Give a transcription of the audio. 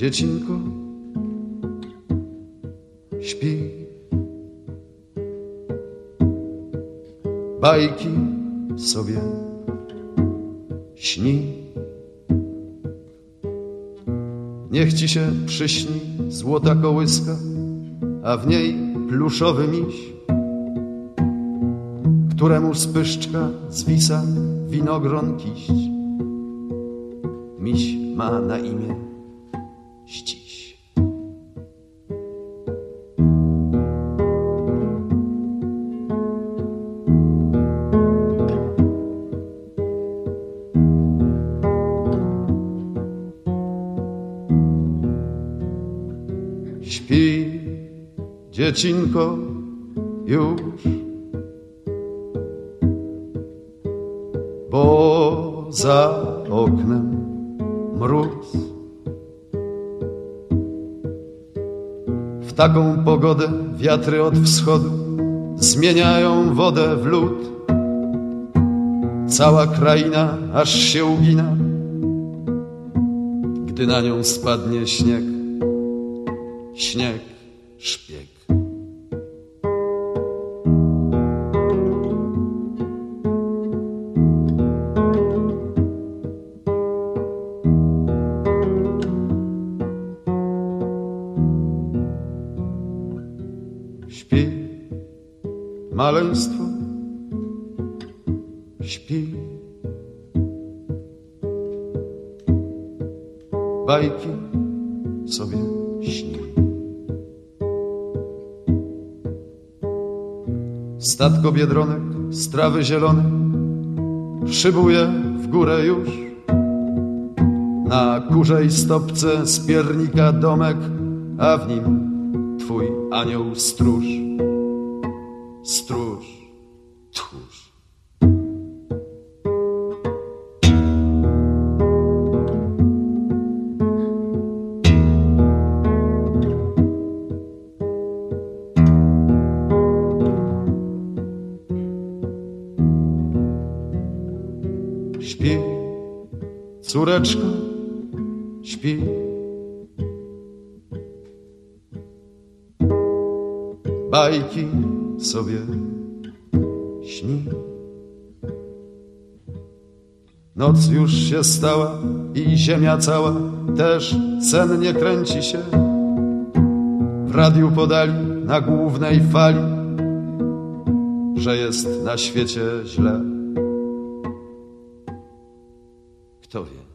dziecinko, śpi. Bajki sobie śni. Niech ci się przyśni złota kołyska, a w niej pluszowy miś, któremu z pyszczka zwisa winogron kiść. Miś ma na imię ściś. Śpi, dziecinko, już, bo za oknem mróz. W taką pogodę wiatry od wschodu zmieniają wodę w lód. Cała kraina aż się ugina, gdy na nią spadnie śnieg, śnieg, szpieg. Śpi, maleństwo, śpi. Bajki sobie śni. Statko biedronek, strawy zielone, szybuje w górę już. Na kurzej stopce z piernika domek, a w nim twój anioł stróż. Stróż, tchórz. Śpi, córeczko, śpi. Bajki sobie śni. Noc już się stała i ziemia cała też sennie kręci się. W radiu podali na głównej fali, że jest na świecie źle. Kto wie?